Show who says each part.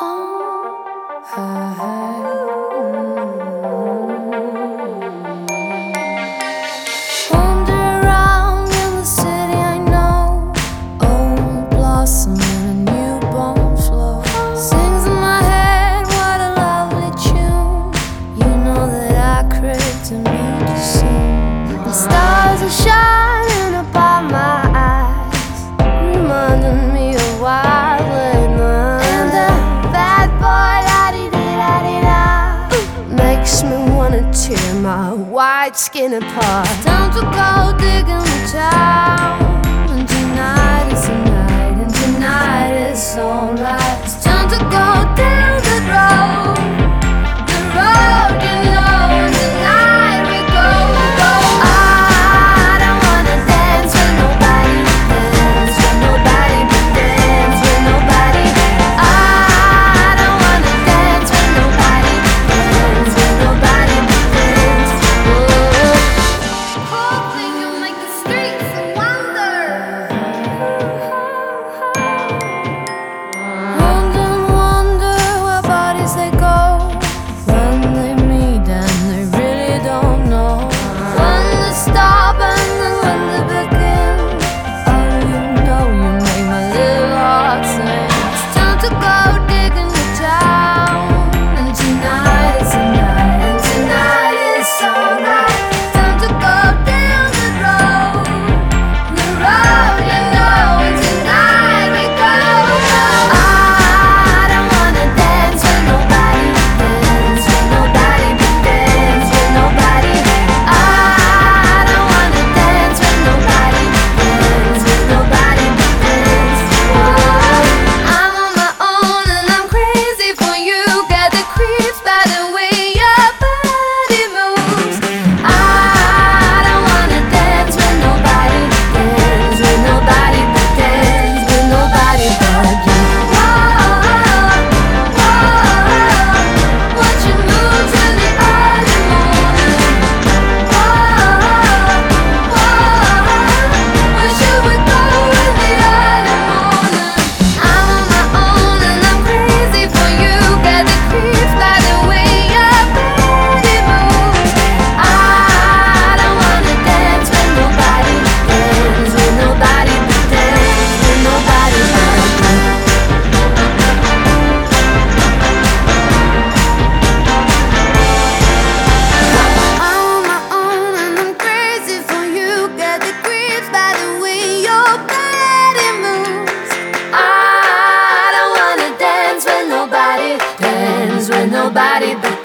Speaker 1: Oh. bright skin apart. Time to go digging the child. nobody but